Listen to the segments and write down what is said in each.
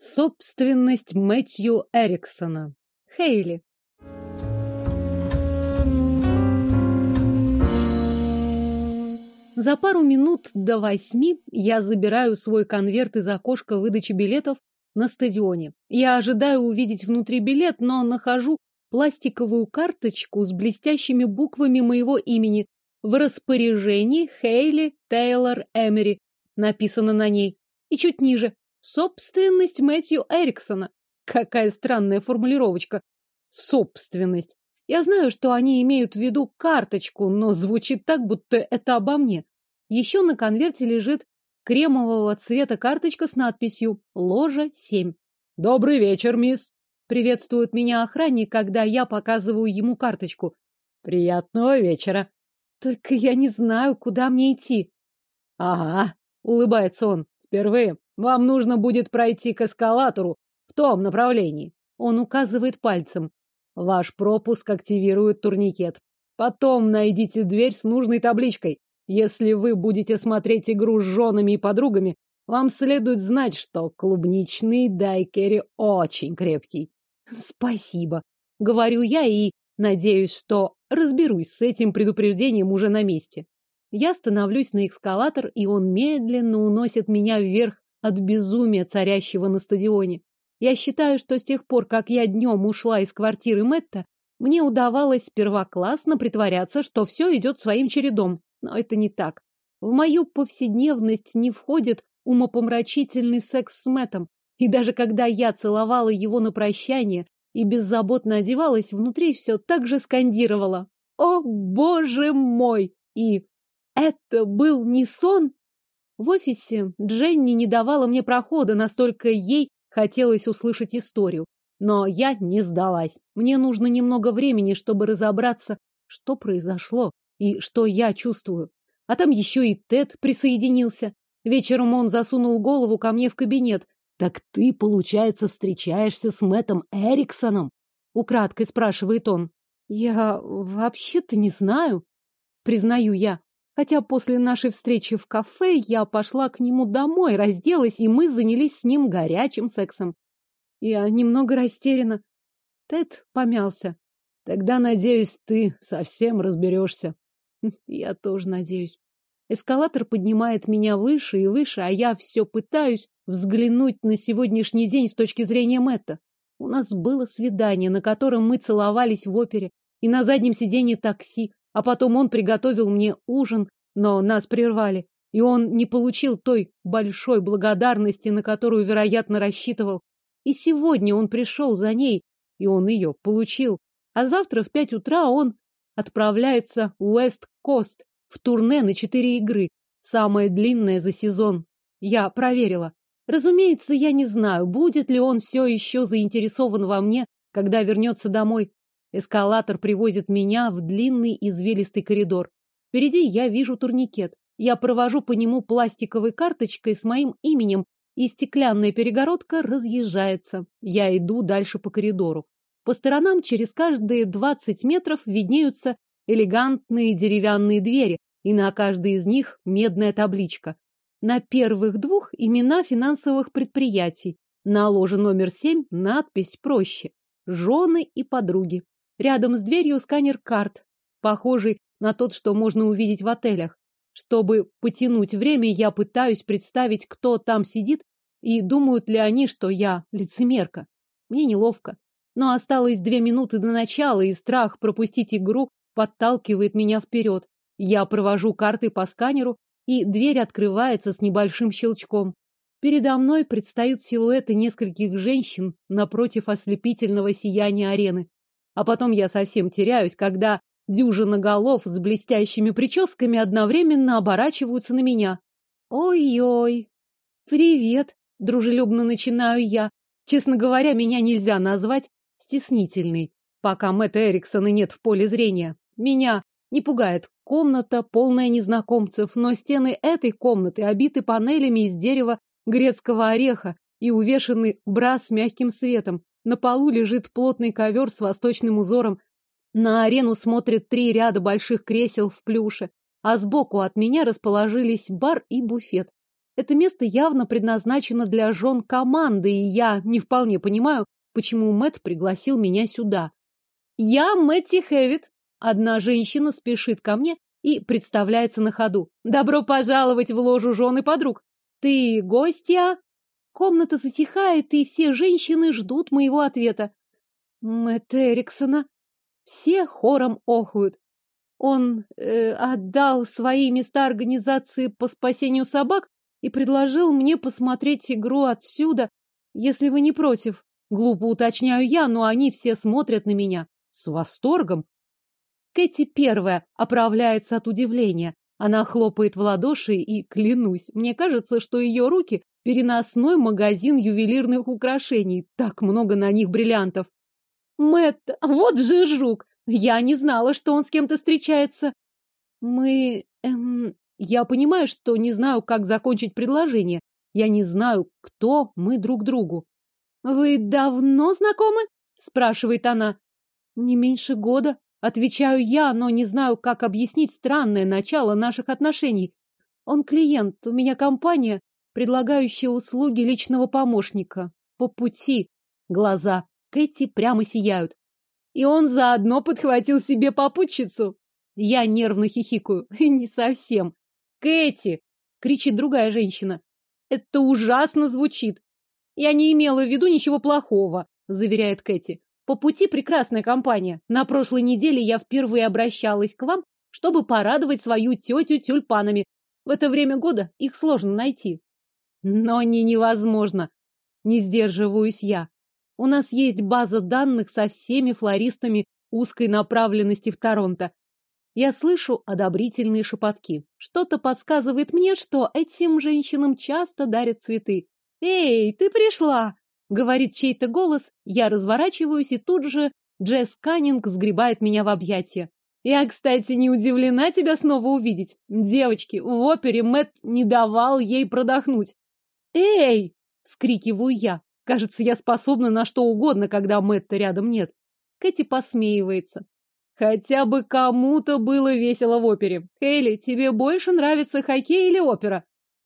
Собственность Мэтью Эриксона. Хейли. За пару минут до восьми я забираю свой конверт из окошка выдачи билетов на стадионе. Я ожидаю увидеть внутри билет, но нахожу пластиковую карточку с блестящими буквами моего имени в распоряжении Хейли Тейлор Эмери. Написано на ней. И чуть ниже. Собственность Мэтью Эриксона. Какая странная формулировочка. Собственность. Я знаю, что они имеют в виду карточку, но звучит так, будто это обо мне. Еще на конверте лежит кремового цвета карточка с надписью «Ложа 7». «Добрый вечер, мисс!» Приветствует меня охранник, когда я показываю ему карточку. «Приятного вечера!» «Только я не знаю, куда мне идти». «Ага», — улыбается он, — «впервые. Вам нужно будет пройти к эскалатору в том направлении». Он указывает пальцем. Ваш пропуск активирует турникет. Потом найдите дверь с нужной табличкой. Если вы будете смотреть игру с женами и подругами, вам следует знать, что клубничный дайкери очень крепкий. Спасибо, говорю я и надеюсь, что разберусь с этим предупреждением уже на месте. Я становлюсь на эскалатор, и он медленно уносит меня вверх от безумия, царящего на стадионе. Я считаю, что с тех пор, как я днем ушла из квартиры Мэтта, мне удавалось первоклассно притворяться, что все идет своим чередом. Но это не так. В мою повседневность не входит умопомрачительный секс с Мэттом. И даже когда я целовала его на прощание и беззаботно одевалась, внутри все так же скандировала. «О, боже мой!» И «Это был не сон?» В офисе Дженни не давала мне прохода, настолько ей Хотелось услышать историю, но я не сдалась. Мне нужно немного времени, чтобы разобраться, что произошло и что я чувствую. А там еще и Тед присоединился. Вечером он засунул голову ко мне в кабинет. «Так ты, получается, встречаешься с Мэттом Эриксоном?» Украдкой спрашивает он. «Я вообще-то не знаю», признаю я. Хотя после нашей встречи в кафе я пошла к нему домой, разделась, и мы занялись с ним горячим сексом. Я немного растеряна. Тед помялся. Тогда, надеюсь, ты совсем разберешься. Я тоже надеюсь. Эскалатор поднимает меня выше и выше, а я все пытаюсь взглянуть на сегодняшний день с точки зрения Мэтта. У нас было свидание, на котором мы целовались в опере, и на заднем сиденье такси. А потом он приготовил мне ужин, но нас прервали, и он не получил той большой благодарности, на которую, вероятно, рассчитывал. И сегодня он пришел за ней, и он ее получил. А завтра в пять утра он отправляется в Уэст-Кост в турне на четыре игры, самое длинное за сезон. Я проверила. Разумеется, я не знаю, будет ли он все еще заинтересован во мне, когда вернется домой. Эскалатор привозит меня в длинный извилистый коридор. Впереди я вижу турникет. Я провожу по нему пластиковой карточкой с моим именем, и стеклянная перегородка разъезжается. Я иду дальше по коридору. По сторонам через каждые двадцать метров виднеются элегантные деревянные двери, и на каждой из них медная табличка. На первых двух имена финансовых предприятий. На ложе номер семь надпись проще. Жены и подруги. Рядом с дверью сканер карт, похожий на тот, что можно увидеть в отелях. Чтобы потянуть время, я пытаюсь представить, кто там сидит, и думают ли они, что я лицемерка. Мне неловко. Но осталось две минуты до начала, и страх пропустить игру подталкивает меня вперед. Я провожу карты по сканеру, и дверь открывается с небольшим щелчком. Передо мной предстают силуэты нескольких женщин напротив ослепительного сияния арены. А потом я совсем теряюсь, когда дюжина голов с блестящими прическами одновременно оборачиваются на меня. Ой-ой. Привет, дружелюбно начинаю я. Честно говоря, меня нельзя назвать стеснительной, пока Мэтта Эриксона нет в поле зрения. Меня не пугает комната, полная незнакомцев, но стены этой комнаты обиты панелями из дерева грецкого ореха и увешаны бра с мягким светом. На полу лежит плотный ковер с восточным узором. На арену смотрят три ряда больших кресел в плюше, а сбоку от меня расположились бар и буфет. Это место явно предназначено для жен команды, и я не вполне понимаю, почему Мэт пригласил меня сюда. Я Мэтти Хэвит. Одна женщина спешит ко мне и представляется на ходу. Добро пожаловать в ложу жены подруг. Ты гостья? Комната затихает, и все женщины ждут моего ответа. Мэтт Эриксона. Все хором охуют. Он э, отдал свои места организации по спасению собак и предложил мне посмотреть игру отсюда, если вы не против. Глупо уточняю я, но они все смотрят на меня с восторгом. Кэти первая оправляется от удивления. Она хлопает в ладоши и, клянусь, мне кажется, что ее руки – переносной магазин ювелирных украшений. Так много на них бриллиантов. Мэтт, вот же жук! Я не знала, что он с кем-то встречается. Мы... Эм, я понимаю, что не знаю, как закончить предложение. Я не знаю, кто мы друг другу. Вы давно знакомы? Спрашивает она. Не меньше года. Отвечаю я, но не знаю, как объяснить странное начало наших отношений. Он клиент, у меня компания, предлагающая услуги личного помощника. По пути. Глаза Кэти прямо сияют. И он заодно подхватил себе попутчицу. Я нервно хихикаю. Не совсем. Кэти! кричит другая женщина. Это ужасно звучит. Я не имела в виду ничего плохого, заверяет Кэти. По пути прекрасная компания. На прошлой неделе я впервые обращалась к вам, чтобы порадовать свою тетю тюльпанами. В это время года их сложно найти. Но не невозможно. Не сдерживаюсь я. У нас есть база данных со всеми флористами узкой направленности в Торонто. Я слышу одобрительные шепотки. Что-то подсказывает мне, что этим женщинам часто дарят цветы. «Эй, ты пришла!» Говорит чей-то голос, я разворачиваюсь, и тут же Джесс Каннинг сгребает меня в объятия. Я, кстати, не удивлена тебя снова увидеть. Девочки, в опере Мэт не давал ей продохнуть. «Эй!» — скрикиваю я. Кажется, я способна на что угодно, когда Мэтта рядом нет. Кэти посмеивается. Хотя бы кому-то было весело в опере. Элли, тебе больше нравится хоккей или опера?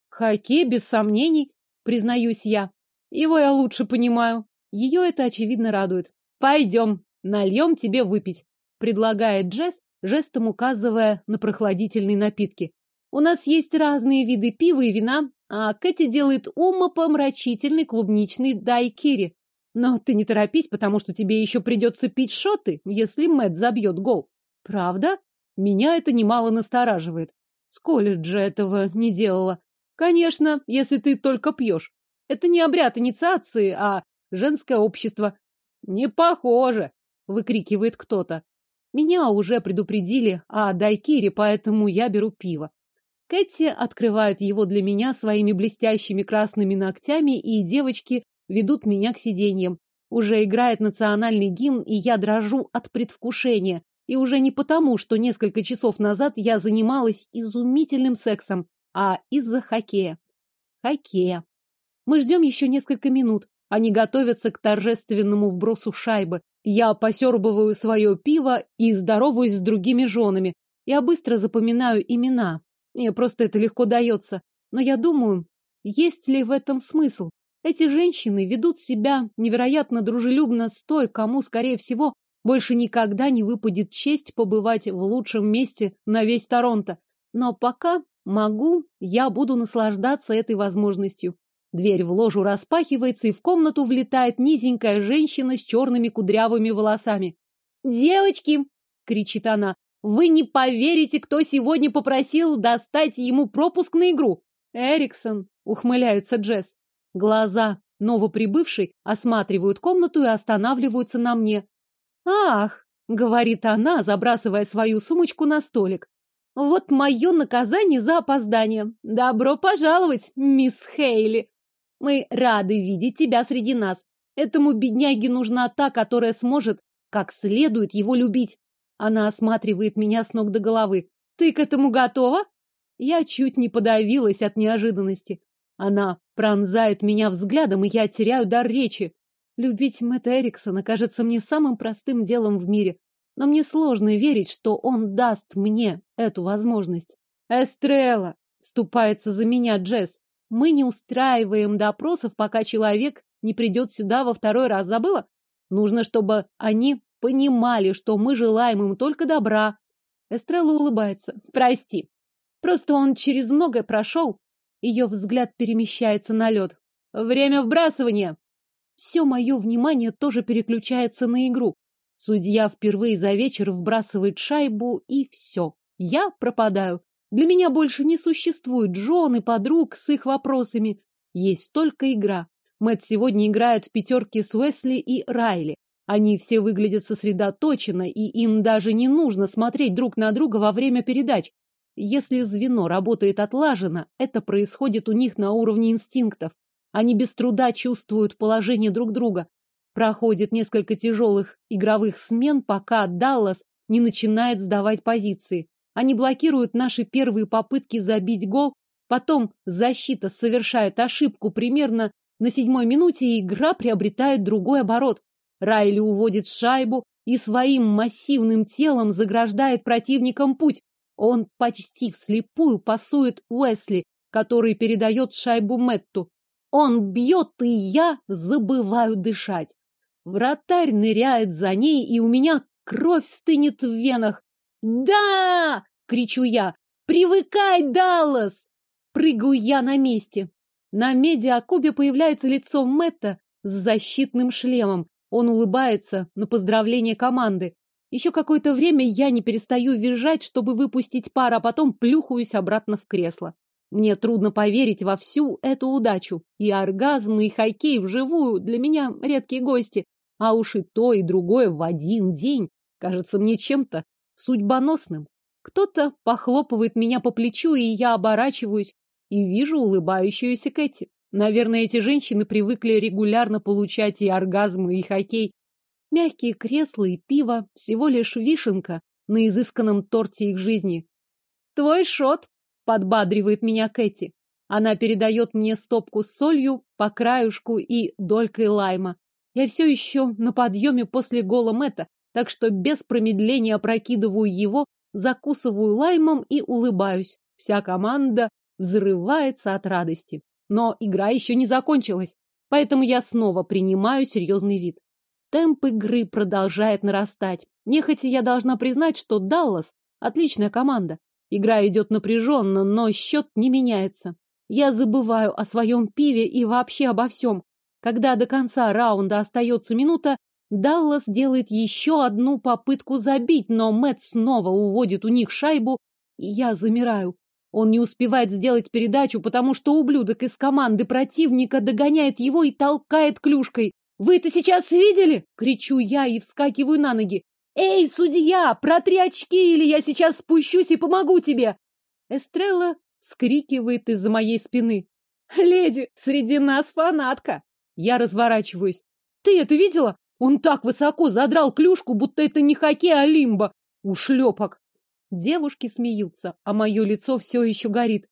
Хоккей, без сомнений, признаюсь я. Его я лучше понимаю. Ее это, очевидно, радует. Пойдем, нальем тебе выпить, предлагает Джесс, жестом указывая на прохладительные напитки. У нас есть разные виды пива и вина, а Кэти делает умопомрачительный клубничный дайкири. Но ты не торопись, потому что тебе еще придется пить шоты, если Мэтт забьет гол. Правда? Меня это немало настораживает. С колледжа этого не делала. Конечно, если ты только пьешь. Это не обряд инициации, а женское общество. Не похоже, выкрикивает кто-то. Меня уже предупредили о дайкире, поэтому я беру пиво. Кэти открывает его для меня своими блестящими красными ногтями, и девочки ведут меня к сиденьям. Уже играет национальный гимн, и я дрожу от предвкушения. И уже не потому, что несколько часов назад я занималась изумительным сексом, а из-за хоккея. Хоккея. Мы ждем еще несколько минут. Они готовятся к торжественному вбросу шайбы. Я посербываю свое пиво и здороваюсь с другими женами. Я быстро запоминаю имена. Мне просто это легко дается. Но я думаю, есть ли в этом смысл? Эти женщины ведут себя невероятно дружелюбно с той, кому, скорее всего, больше никогда не выпадет честь побывать в лучшем месте на весь Торонто. Но пока могу, я буду наслаждаться этой возможностью. Дверь в ложу распахивается, и в комнату влетает низенькая женщина с черными кудрявыми волосами. «Девочки!» — кричит она. «Вы не поверите, кто сегодня попросил достать ему пропуск на игру!» «Эриксон!» — ухмыляется Джесс. Глаза новоприбывшей осматривают комнату и останавливаются на мне. «Ах!» — говорит она, забрасывая свою сумочку на столик. «Вот мое наказание за опоздание. Добро пожаловать, мисс Хейли!» Мы рады видеть тебя среди нас. Этому бедняге нужна та, которая сможет как следует его любить. Она осматривает меня с ног до головы. Ты к этому готова? Я чуть не подавилась от неожиданности. Она пронзает меня взглядом, и я теряю дар речи. Любить Мэтта Эриксона кажется мне самым простым делом в мире, но мне сложно верить, что он даст мне эту возможность. Эстрелла! Ступается за меня Джесс. Мы не устраиваем допросов, пока человек не придет сюда во второй раз. Забыла? Нужно, чтобы они понимали, что мы желаем им только добра. Эстрелла улыбается. Прости. Просто он через многое прошел. Ее взгляд перемещается на лед. Время вбрасывания. Все мое внимание тоже переключается на игру. Судья впервые за вечер вбрасывает шайбу, и все. Я пропадаю. Для меня больше не существует Джон и подруг с их вопросами. Есть только игра. Мэтт сегодня играет в пятерке с Уэсли и Райли. Они все выглядят сосредоточенно, и им даже не нужно смотреть друг на друга во время передач. Если звено работает отлаженно, это происходит у них на уровне инстинктов. Они без труда чувствуют положение друг друга. Проходит несколько тяжелых игровых смен, пока Даллас не начинает сдавать позиции. Они блокируют наши первые попытки забить гол, потом защита совершает ошибку примерно на седьмой минуте, и игра приобретает другой оборот. Райли уводит шайбу и своим массивным телом заграждает противникам путь. Он почти вслепую пасует Уэсли, который передает шайбу Мэтту. Он бьет, и я забываю дышать. Вратарь ныряет за ней, и у меня кровь стынет в венах. «Да!» — кричу я. «Привыкай, Даллас!» Прыгаю я на месте. На медиакубе появляется лицо Мэтта с защитным шлемом. Он улыбается на поздравление команды. Еще какое-то время я не перестаю визжать, чтобы выпустить пар, а потом плюхаюсь обратно в кресло. Мне трудно поверить во всю эту удачу. И оргазм, и хоккей вживую для меня редкие гости. А уж и то, и другое в один день кажется мне чем-то судьбоносным. Кто-то похлопывает меня по плечу, и я оборачиваюсь и вижу улыбающуюся Кэти. Наверное, эти женщины привыкли регулярно получать и оргазмы, и хоккей. Мягкие кресла и пиво – всего лишь вишенка на изысканном торте их жизни. «Твой шот!» – подбадривает меня Кэти. Она передает мне стопку с солью, по краюшку и долькой лайма. Я все еще на подъеме после гола Мэтта, так что без промедления опрокидываю его, закусываю лаймом и улыбаюсь. Вся команда взрывается от радости. Но игра еще не закончилась, поэтому я снова принимаю серьезный вид. Темп игры продолжает нарастать. Нехотя я должна признать, что Даллас – отличная команда. Игра идет напряженно, но счет не меняется. Я забываю о своем пиве и вообще обо всем. Когда до конца раунда остается минута, Даллас делает еще одну попытку забить, но Мэтт снова уводит у них шайбу, и я замираю. Он не успевает сделать передачу, потому что ублюдок из команды противника догоняет его и толкает клюшкой. «Вы это сейчас видели?» — кричу я и вскакиваю на ноги. «Эй, судья, протри очки, или я сейчас спущусь и помогу тебе!» Эстрелла скрикивает из-за моей спины. «Леди, среди нас фанатка!» Я разворачиваюсь. «Ты это видела? Он так высоко задрал клюшку, будто это не хоккей, а лимба! Ушлепок!» Девушки смеются, а мое лицо все еще горит.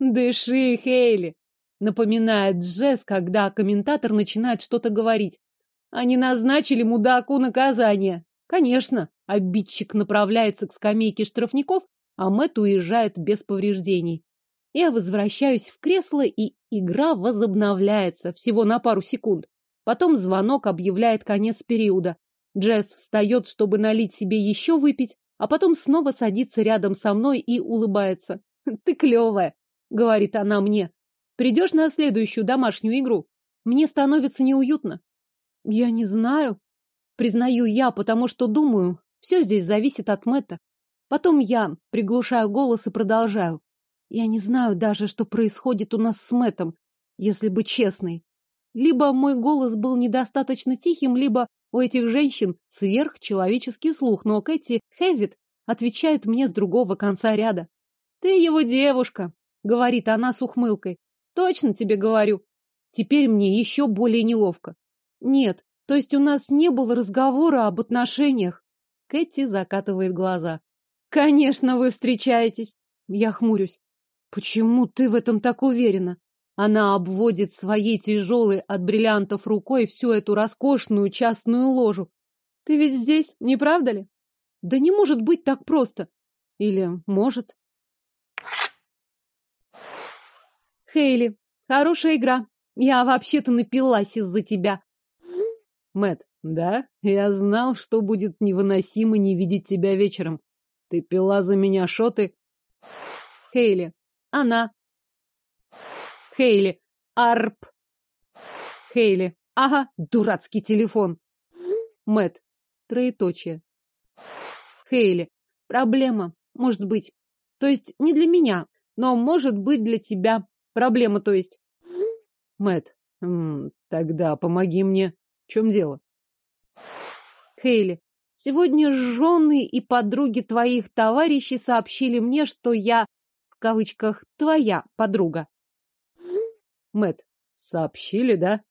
«Дыши, Хейли!» Напоминает Джесс, когда комментатор начинает что-то говорить. Они назначили мудаку наказание. Конечно, обидчик направляется к скамейке штрафников, а Мэтт уезжает без повреждений. Я возвращаюсь в кресло, и игра возобновляется всего на пару секунд. Потом звонок объявляет конец периода. Джесс встает, чтобы налить себе еще выпить, а потом снова садится рядом со мной и улыбается. «Ты клевая», — говорит она мне. «Придешь на следующую домашнюю игру? Мне становится неуютно». «Я не знаю», — признаю я, потому что думаю, все здесь зависит от Мэтта. Потом я приглушаю голос и продолжаю. Я не знаю даже, что происходит у нас с Мэттом, если быть честной. Либо мой голос был недостаточно тихим, либо у этих женщин сверхчеловеческий слух, но Кэти Хэвит отвечает мне с другого конца ряда. «Ты его девушка», — говорит она с ухмылкой. «Точно тебе говорю». Теперь мне еще более неловко. «Нет, то есть у нас не было разговора об отношениях». Кэти закатывает глаза. «Конечно, вы встречаетесь». Я хмурюсь. «Почему ты в этом так уверена?» Она обводит своей тяжелой от бриллиантов рукой всю эту роскошную частную ложу. Ты ведь здесь, не правда ли? Да не может быть так просто. Или может? Хейли. Хорошая игра. Я вообще-то напилась из-за тебя. Мэт, да? Я знал, что будет невыносимо не видеть тебя вечером. Ты пила за меня шоты? Хейли. Она. Хейли. Арп. Хейли. Ага, дурацкий телефон. Мэт. Троеточие. Хейли. Проблема. Может быть. То есть не для меня, но может быть для тебя. Проблема, то есть. Мэт. Тогда помоги мне. В чем дело? Хейли. Сегодня жены и подруги твоих товарищей сообщили мне, что я, в кавычках, твоя подруга. Мэт. Сообщили, да?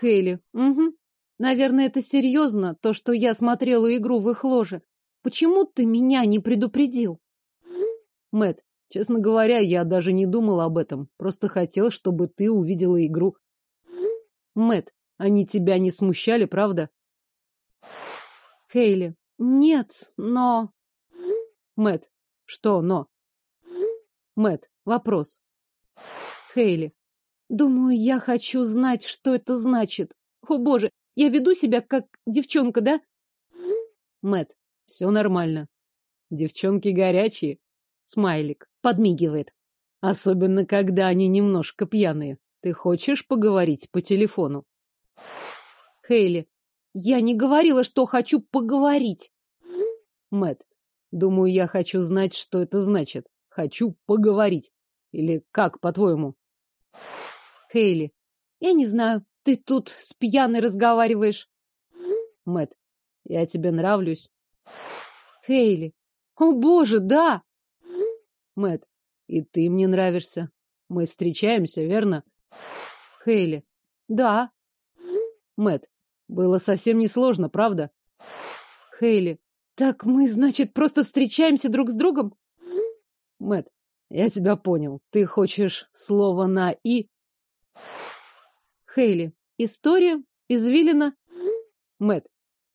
Хейли. Угу. Наверное, это серьезно, то, что я смотрела игру в их ложе. Почему ты меня не предупредил? Мэт, честно говоря, я даже не думал об этом. Просто хотел, чтобы ты увидела игру. Мэт, они тебя не смущали, правда? Хейли. Нет, но... Мэт. Что но? Мэт. Вопрос. Хейли. Думаю, я хочу знать, что это значит. О, боже, я веду себя как девчонка, да? Мэт, все нормально. Девчонки горячие. Смайлик подмигивает. Особенно, когда они немножко пьяные. Ты хочешь поговорить по телефону? Хейли. Я не говорила, что хочу поговорить. Мэт. Думаю, я хочу знать, что это значит. Хочу поговорить. Или как, по-твоему? Хейли. Я не знаю. Ты тут с пьяной разговариваешь. Мэт, я тебе нравлюсь. Хейли. О, боже, да. Мэт, и ты мне нравишься. Мы встречаемся, верно? Хейли. Да. Мэт, было совсем несложно, правда? Хейли. Так мы, значит, просто встречаемся друг с другом? Мэт, я тебя понял. Ты хочешь слово на «и»? Хейли. История? Извилина? Мэт.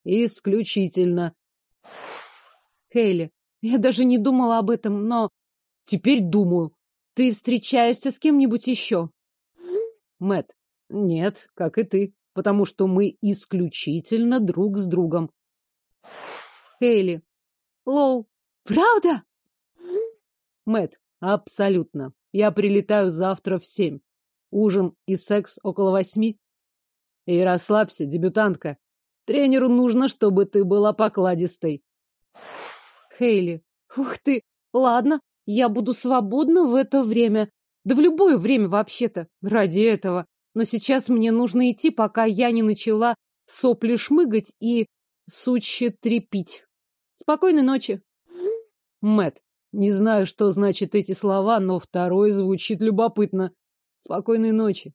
Исключительно. Хейли. Я даже не думала об этом, но теперь думаю. Ты встречаешься с кем-нибудь еще? Мэт. Нет, как и ты, потому что мы исключительно друг с другом. Хейли. Лол. Правда? Мэт. Абсолютно. Я прилетаю завтра в семь. Ужин и секс около восьми. И расслабься, дебютантка. Тренеру нужно, чтобы ты была покладистой. Хейли. Ух ты. Ладно, я буду свободна в это время. Да в любое время вообще-то. Ради этого. Но сейчас мне нужно идти, пока я не начала сопли шмыгать и сучье трепить. Спокойной ночи. Мэт, не знаю, что значит эти слова, но второй звучит любопытно. Спокойной ночи.